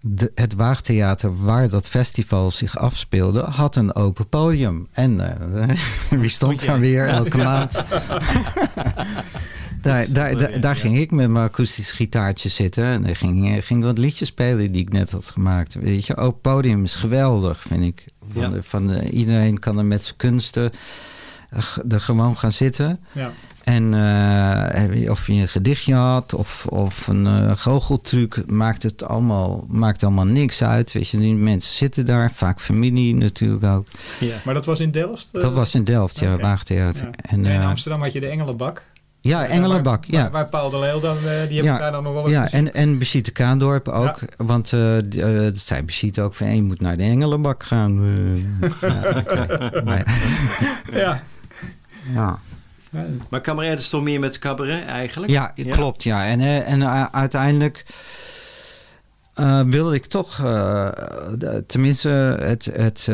de, het Waagtheater, waar dat festival zich afspeelde, had een open podium. En wie stond daar weer elke maand? Daar, daar, daar, daar ging ik met mijn akoestisch gitaartje zitten. En dan ging, ging wat liedjes spelen die ik net had gemaakt. Weet je, open podium is geweldig, vind ik. Van, Ja. van iedereen kan er met zijn kunsten er gewoon gaan zitten. Ja. En eh, of je een gedichtje had of, of een eh goocheltruc, maakt het allemaal, maakt allemaal niks uit. Weet je, die mensen zitten daar, vaak familie natuurlijk ook. Maar dat was in Delft? eh? Dat was in Delft, ja. Waagtheater. Ja. En, En in eh, Amsterdam had je de Engelenbak. ja, Engelenbak, Waar, ja. waar Paul de Leeuw dan, eh, die heb ik daar dan nog wel eens ja gezien. en, en Kaandorp ook. Want eh die, eh, dat zei ook van, je moet naar de Engelenbak gaan. eh. ja, Ja. Ja. Maar cabaret is toch meer met cabaret eigenlijk? Ja, klopt. Ja. En, eh, en eh, uiteindelijk eh, wilde ik toch, tenminste, het, het,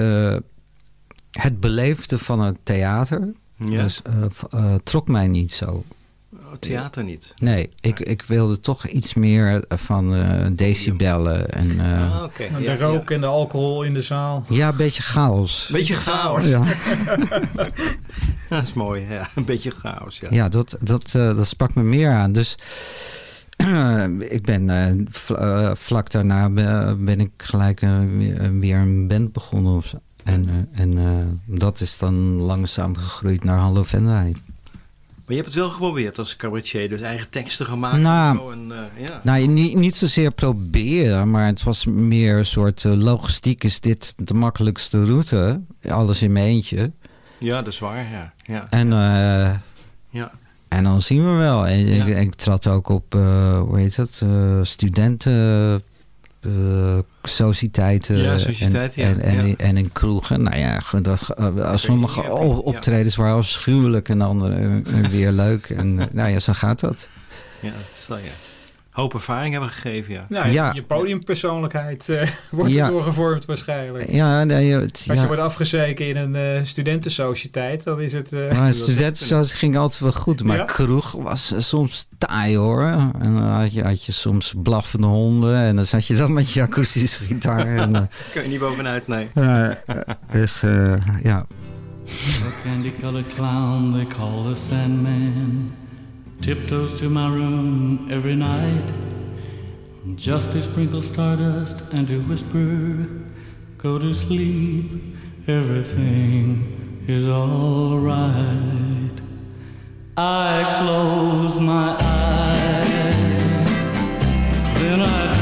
het beleefde van het theater. Ja. Dus, trok mij niet zo. Oh, theater niet. Nee, ik, ik wilde toch iets meer van eh, decibellen. En, eh, Ah, oké. De Ja, rook en de alcohol in de zaal. ja, een beetje chaos. Beetje chaos. Ja. dat is mooi, ja. Een beetje chaos, ja. Ja, dat, dat, eh, dat sprak me meer aan. Dus ik ben eh, vl- eh, vlak daarna be- ben ik gelijk eh, weer, een band begonnen. Of zo. En, eh, en eh, dat is dan langzaam gegroeid naar Hallo Venray. Maar je hebt het wel geprobeerd als cabaretier. Dus eigen teksten gemaakt. Nou, en zo en, eh, ja. Nou, niet, niet zozeer proberen, maar het was meer een soort eh, logistiek. Is dit de makkelijkste route? Alles in mijn eentje. ja, dat is waar, ja. ja. En, eh, Ja. en dan zien we wel. En ik, ik trad ook op, hoe heet eh, studenten... eh, sociëteiten Ja, en, ja, en, en, ja. en in kroegen. Nou ja, dat, eh, sommige ja, ja. optredens waren afschuwelijk en andere eh, weer leuk. En nou ja, zo gaat dat. ja, dat zal je hoop ervaring hebben gegeven, ja. Nou, Ja. Je podiumpersoonlijkheid eh, wordt Ja. erdoor gevormd waarschijnlijk. Ja, nee, het, Als ja. je wordt afgezeken in een eh studentensociëteit, dan is het... eh, Maar studenten ging altijd wel goed, maar Ja? kroeg was soms taai hoor. En dan had je, had je soms blaffende honden en dan zat je dan met je akoestische gitaar. En, Kan je niet bovenuit, nee. ja, dus eh, ja. A candy-colored clown they call the Sandman tiptoes to my room every night. just to sprinkle stardust and to whisper, Go to sleep, everything is alright. I close my eyes, then I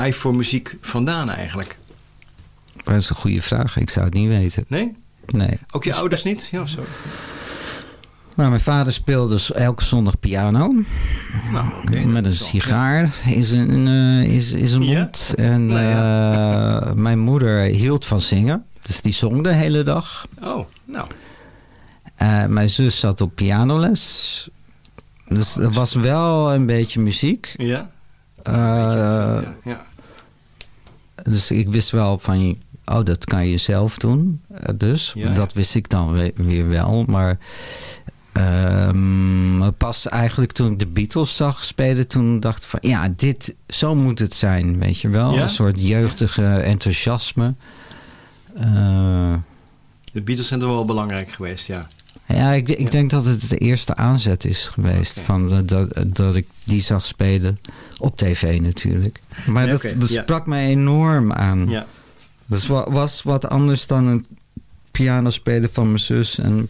drive voor muziek vandaan eigenlijk? Dat is een goede vraag. Ik zou het niet weten. Nee? Nee. Ook je ouders niet? Ja, zo. Nou, mijn vader speelde dus elke zondag piano. Nou, oké. met een sigaar in zijn, eh, zijn- in zijn mond. En Nou eh, mijn moeder hield van zingen. Dus die zong de hele dag. Oh, nou. Eh, mijn zus zat op pianoles. Dus er was wel een beetje muziek. Ja? Ja, ja. Dus ik wist wel van, oh, dat kan je zelf doen. Eh, dus Ja, ja. dat wist ik dan we- weer wel. Maar ehm, pas eigenlijk toen ik de Beatles zag spelen, toen dacht ik van, ja, dit, zo moet het zijn, weet je wel. Ja? Een soort jeugdige enthousiasme. Eh, De Beatles zijn toch wel belangrijk geweest, ja. Ja, ik, ik denk dat het de eerste aanzet is geweest. Van, eh, dat, dat ik die zag spelen. Op tv natuurlijk. Maar dat, sprak mij enorm aan. Ja. Dat wa- was wat anders dan een piano spelen van mijn zus. En,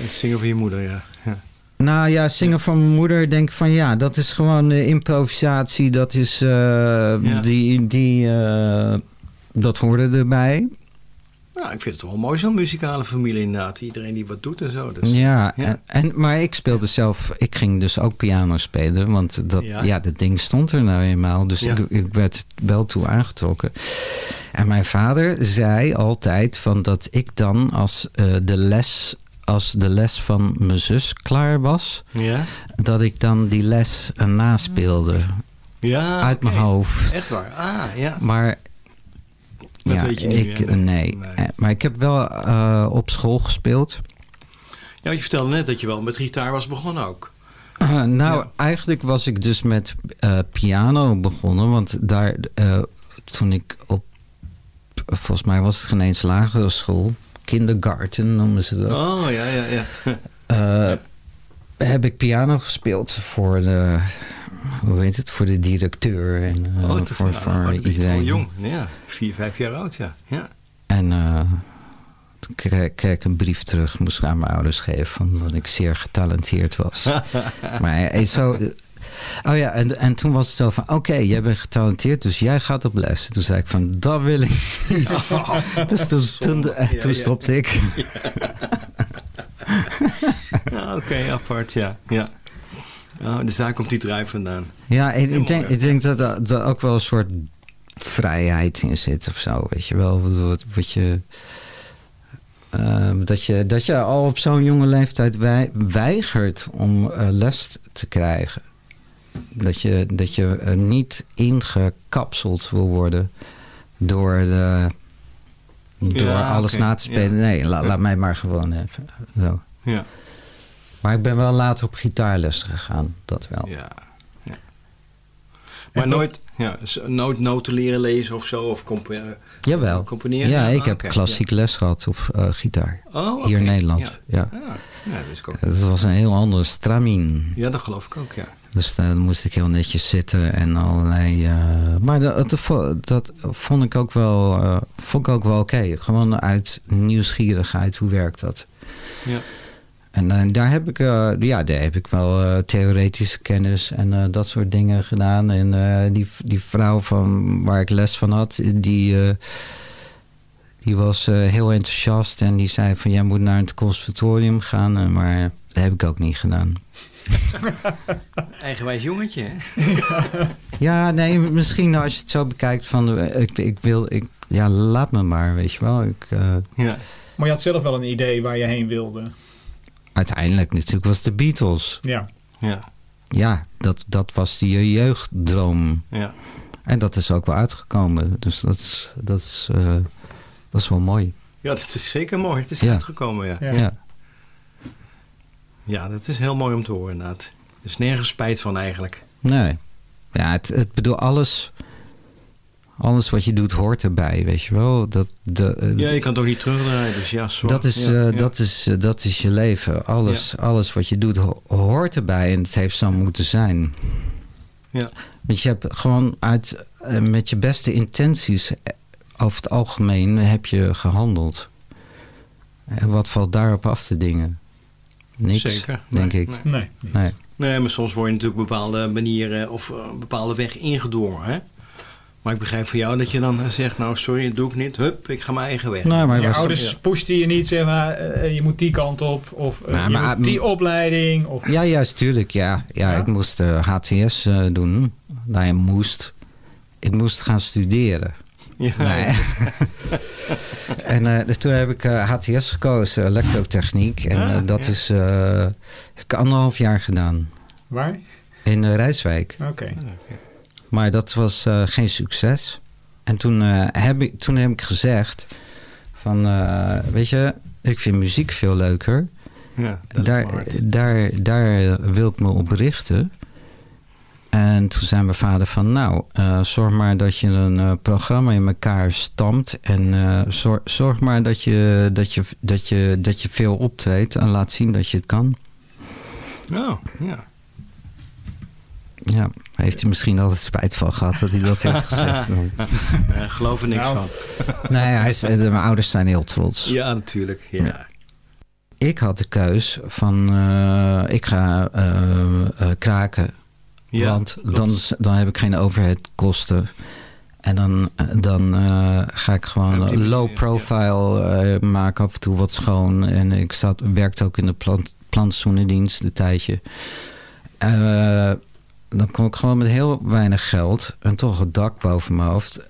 Het zingen van je moeder, ja. ja. nou ja, zingen van mijn moeder. Denk ik van ja, dat is gewoon eh, improvisatie. Dat is eh, die, die eh, dat hoorde erbij. Nou, ik vind het wel mooi, zo'n muzikale familie inderdaad. Iedereen die wat doet en zo. Dus, ja, En, en- maar ik speelde zelf, ik ging dus ook piano spelen, want dat, Ja. ja. dat ding stond er nou eenmaal. Dus Ja. ik, ik werd wel toe aangetrokken. En mijn vader zei altijd van dat ik dan als eh, de les als de les van mijn zus klaar was, Ja? dat ik dan die les eh, naspeelde. Ja, uit mijn hoofd. Echt waar? Ah, ja. Maar Dat ja, weet je niet ik, meer, nee. nee. Eh, Maar ik heb wel eh, op school gespeeld. Ja, je vertelde net dat je wel met gitaar was begonnen ook. Uh, nou, eigenlijk was ik dus met eh, piano begonnen. Want daar, eh, toen ik op, volgens mij was het geen eens lagere school. Kindergarten noemen ze dat. Oh, ja, ja, ja. Eh, Heb ik piano gespeeld voor de, hoe heet het, voor de directeur en eh, oh, voor, voor wel iedereen. jong. Ja, vier, vijf jaar oud, ja. ja. En eh, Toen kreeg ik een brief terug, moest ik aan mijn ouders geven, van dat ik zeer getalenteerd was. maar eh, zo... Oh ja, en, en toen was het zo van, oké, jij bent getalenteerd, dus jij gaat op les. Toen zei ik van, dat wil ik niet. dus toen, toen, Ja, toen ja. stopte ik. Ja, Oké, apart, ja. ja. Oh, dus daar komt die drive vandaan. Ja, ik, ik denk, ik denk dat er dat ook wel een soort vrijheid in zit of zo. Weet je wel, wat, wat, je... ehm, dat, je, dat je al op zo'n jonge leeftijd wij, weigert om eh, les te krijgen. Dat je, dat je eh, niet ingekapseld wil worden door, de, door Ja, alles na te spelen. ja. Nee, la- Ja. laat mij maar gewoon even. Zo. Ja. Maar ik ben wel later op gitaarles gegaan, dat wel. Ja. Maar nooit, ja, nooit noten leren lezen of zo? Of compo eh, Jawel. componeren? Ja, ik Ah, heb oké, klassiek les gehad op eh, gitaar. Oh. Hier in Nederland. Ja. Ja. Ja. Ja, dat is ook. Was een heel andere stramien. Ja, dat geloof ik ook, ja. Dus dan moest ik heel netjes zitten en allerlei... eh, maar dat, dat, vo- dat vond ik ook wel, vond ik ook wel oké. Gewoon uit nieuwsgierigheid, hoe werkt dat? Ja. En eh, daar heb ik, eh, ja, daar heb ik wel eh, theoretische kennis en eh, dat soort dingen gedaan. En eh, die, die vrouw van, waar ik les van had, die, eh, die was eh, heel enthousiast. En die zei van, jij moet naar het conservatorium gaan. Maar dat heb ik ook niet gedaan. Eigenwijs jongetje, hè? Ja, nee, misschien als je het zo bekijkt van, ik, ik wil, ik, ja, laat me maar, weet je wel. Ik, eh, Ja. Maar je had zelf wel een idee waar je heen wilde. Uiteindelijk natuurlijk was de Beatles. Ja. Ja. Ja, dat, dat was die jeugddroom. Ja. En dat is ook wel uitgekomen. Dus dat is, dat is, eh, dat is wel mooi. Ja, dat is zeker mooi. Het is Ja. uitgekomen, ja. Ja. ja. Ja. dat is heel mooi om te horen, inderdaad. Er is nergens spijt van eigenlijk. Nee. Ja, het, het bedoel, alles, alles wat je doet hoort erbij, weet je wel. Dat, de, eh, Ja, je kan het ook niet terugdraaien, dus ja, sorry. dat, is, Ja, eh, ja. dat, is, eh, dat is je leven. Alles, alles wat je doet ho- hoort erbij en het heeft zo moeten zijn. Ja. Want je hebt gewoon uit, met je beste intenties, over het algemeen, heb je gehandeld. En wat valt daarop af te dingen? Niks, Zeker. denk Nee, ik. nee. Nee, Nee. Nee, maar soms word je natuurlijk op bepaalde manieren of een bepaalde weg ingedwongen, hè? Maar ik begrijp van jou dat je dan eh, zegt, nou sorry, dat doe ik niet. Hup, ik ga mijn eigen weg. Nou, maar je was- ouders Ja. pushten je niet, zeg maar, eh, je moet die kant op. Of eh, Nou, je maar- moet die opleiding. Of, Ja, juist, tuurlijk. Ja, ja, Ja? ik moest eh, HTS eh, doen. Nou, je moest. Ik moest gaan studeren. Ja. Nee. en eh, dus toen heb ik eh, HTS gekozen, elektrotechniek. En Ah, eh, dat ja. is eh, heb ik anderhalf jaar gedaan. Waar? In uh, Rijswijk. Oké. Maar dat was eh, geen succes. En toen, eh, heb ik, toen heb ik gezegd van, eh, weet je, ik vind muziek veel leuker. Ja, daar, daar, daar wil ik me op richten. En toen zei mijn vader van, nou, zorg maar dat je een programma in elkaar stampt. En zorg, zorg maar dat je, dat, je, dat, je, dat je veel optreedt en laat zien dat je het kan. Oh, ja. Ja, heeft hij misschien altijd spijt van gehad dat hij dat heeft gezegd. Ik geloof er niks Nou. van. nee, hij is, eh, mijn ouders zijn heel trots. Ja, natuurlijk. Ja. Ja. Ik had de keus van, eh, ik ga eh, eh, kraken. Ja, want klopt. dan, dan heb ik geen overheadkosten. En dan, dan eh, ga ik gewoon low profile eh, maken, af en toe wat schoon. En ik zat, werkte ook in de plant, plantsoenendienst een tijdje. Dan kon ik gewoon met heel weinig geld en toch het dak boven mijn hoofd...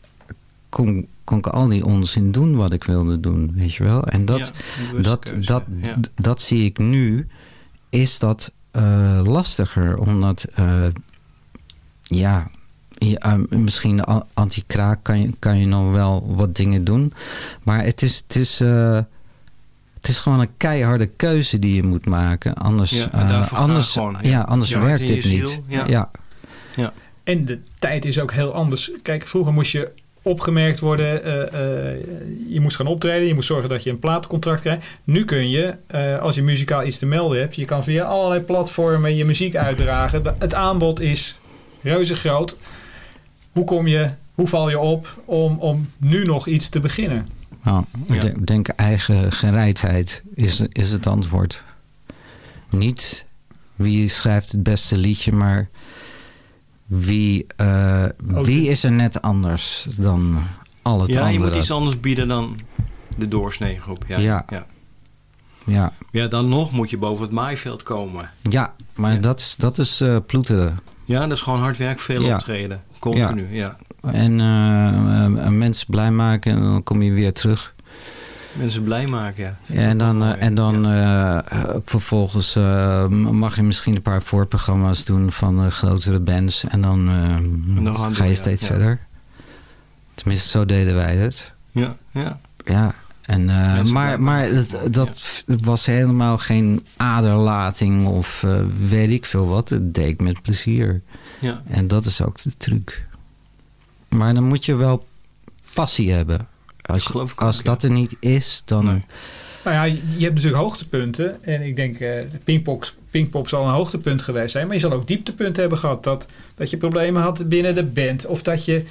kon, kon ik al die onzin doen wat ik wilde doen, weet je wel. En dat, Ja, dat, keuze, dat, ja. dat zie ik nu, is dat eh, lastiger. Omdat, eh, ja, eh, misschien anti-kraak kan je, kan je nog wel wat dingen doen. Maar het is, het is, het is gewoon een keiharde keuze die je moet maken. Anders, Ja, eh, anders, gewoon, ja. ja. anders Je werkt dit niet. ja. ja. Ja. En de tijd is ook heel anders. Kijk, vroeger moest je opgemerkt worden. eh, eh, je moest gaan optreden. Je moest zorgen dat je een platencontract krijgt. Nu kun je, eh, als je muzikaal iets te melden hebt... je kan via allerlei platformen je muziek uitdragen. Het aanbod is reuze groot. Hoe kom je... Hoe val je op om, om nu nog iets te beginnen? Nou, Ja. ik denk, denk eigen gereidheid is, is het antwoord. Niet wie schrijft het beste liedje, maar wie, eh, Ook wie is er net anders dan al het ja, andere. je moet iets anders bieden dan de doorsnee groep. Ja, Ja. ja. Ja, Ja, dan nog moet je boven het maaiveld komen. ja maar dat is, dat is eh, ploeteren. Ja, dat is gewoon hard werk, veel Ja. optreden. Continu, ja. En eh, mensen blij maken en dan kom je weer terug. Mensen blij maken, ja. Ja, en dan, eh, en dan eh, vervolgens mag je misschien een paar voorprogramma's doen van grotere bands. En dan, ga je steeds ja. verder. Tenminste, zo deden wij het. Ja, ja. Ja, en, maar, maar het, dat was helemaal geen aderlating of weet ik veel wat. Het deed met plezier. Ja. En dat is ook de truc. Maar dan moet je wel passie hebben. Als, je- ik als ook, dat er niet is, dan... Nou ja, je hebt natuurlijk hoogtepunten. En ik denk, eh Pinkpop, Pinkpop zal een hoogtepunt geweest zijn. Maar je zal ook dieptepunten hebben gehad. Dat, dat je problemen had binnen de band. Of dat je,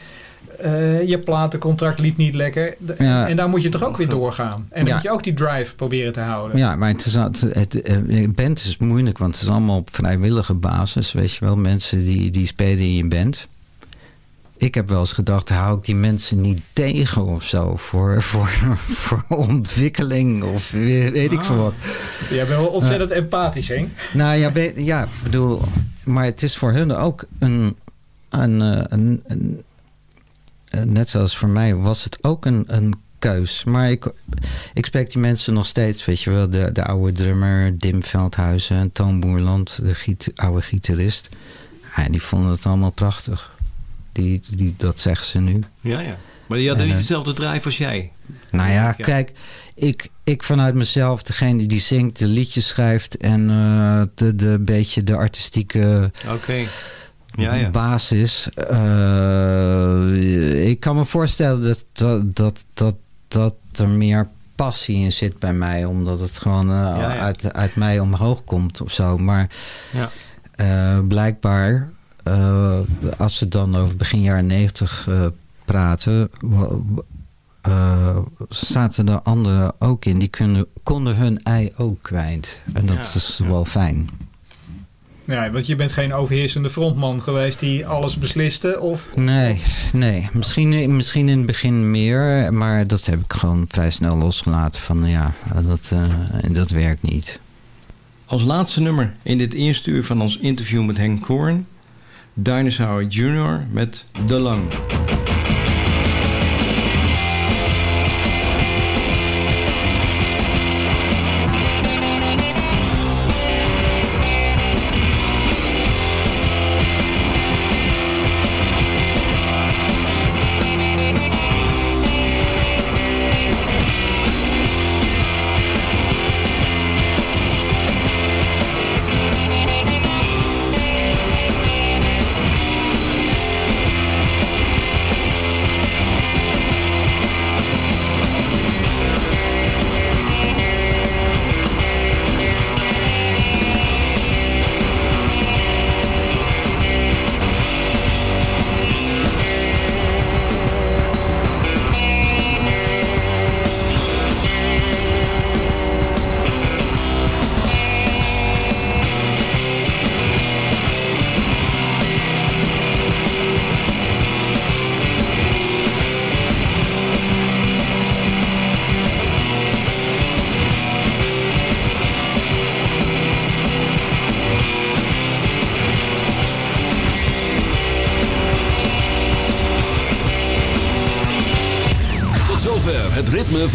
eh, je platencontract liep niet lekker. De- Ja. En daar moet je toch ook weer doorgaan. En dan Ja. moet je ook die drive proberen te houden. Ja, maar het is, het, het, eh, band is moeilijk, want het is allemaal op vrijwillige basis. Weet je wel, mensen die, die spelen in je band. Ik heb wel eens gedacht, hou ik die mensen niet tegen of zo voor, voor, voor ontwikkeling of weet ik veel wat. Jij bent wel ontzettend empathisch, Henk. Nou ja, weet- ja, ik bedoel, maar het is voor hun ook een, een, eh, een, een, eh, net zoals voor mij was het ook een, een keus. Maar ik, ik spreek die mensen nog steeds, weet je wel, de, de oude drummer Dim Veldhuizen en Toon Boerland, de giet, oude gitarist. Ja, die vonden het allemaal prachtig. Die, die, dat zeggen ze nu. Ja, ja. Maar die hadden En, niet eh, dezelfde drijf als jij. Nou ja, kijk, ik, ik vanuit mezelf, degene die zingt, de liedjes schrijft en eh, de, de beetje de artistieke Oké. Ja, ja. basis. eh, ik kan me voorstellen dat, dat, dat, dat, dat er meer passie in zit bij mij, omdat het gewoon ja. Uit, uit mij omhoog komt of zo. Maar Ja. blijkbaar, eh, als we dan over begin jaren negentig eh, praten, eh, zaten er anderen ook in. Die kunnen, konden hun ei ook kwijt. En dat Ja, is wel fijn. Ja, want je bent geen overheersende frontman geweest die alles besliste. Of Nee, nee. Misschien, misschien in het begin meer, maar dat heb ik gewoon vrij snel losgelaten. Van ja, dat, eh, dat werkt niet. Als laatste nummer in dit eerste uur van ons interview met Henk Koorn... Dinosaur Jr. met De Lang.